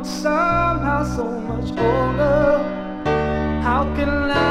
but somehow so much older. How can I?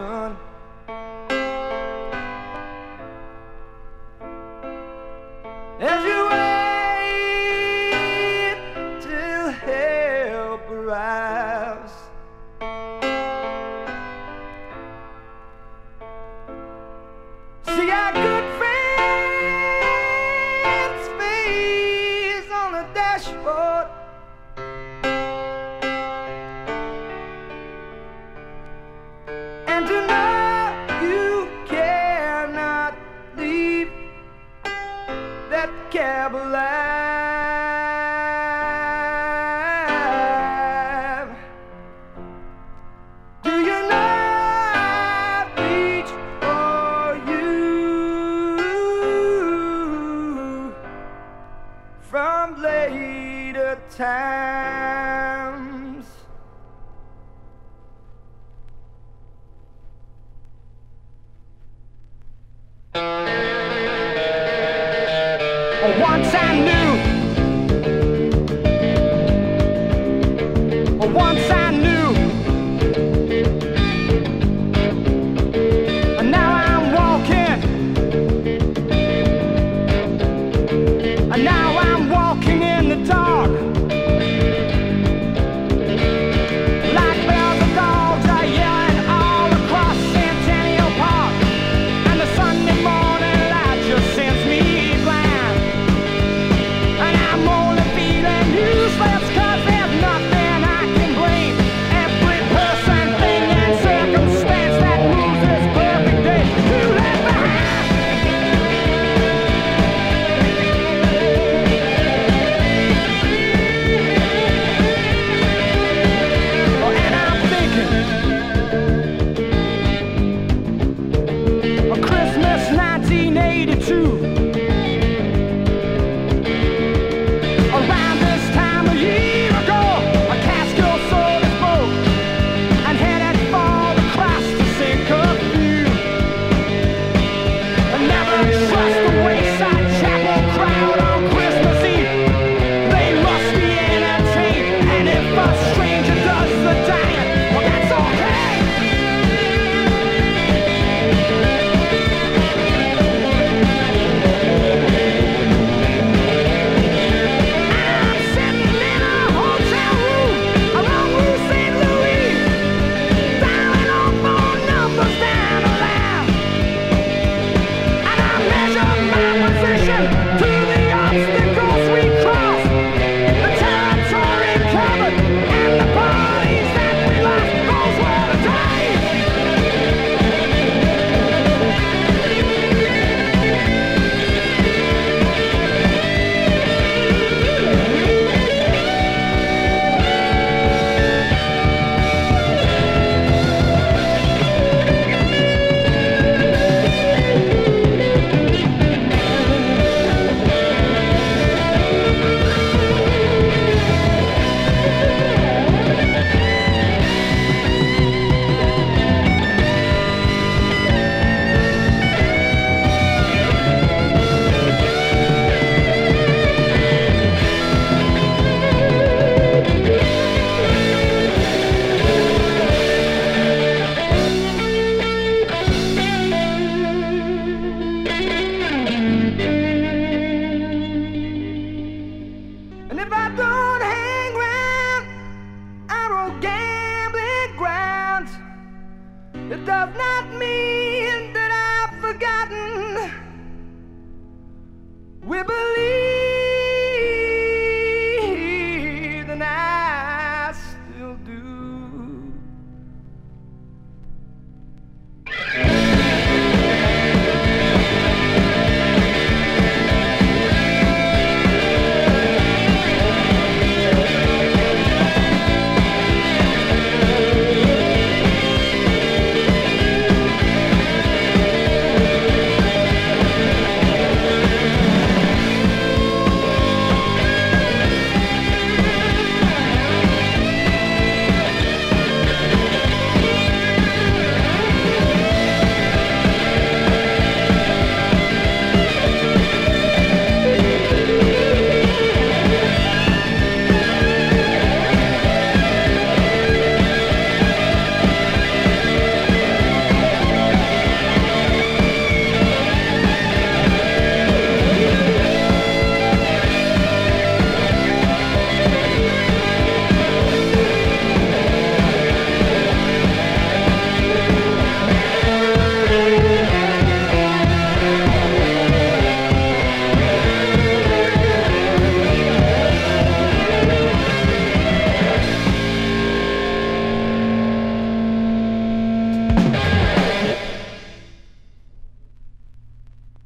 ocean Cabalet. 1982.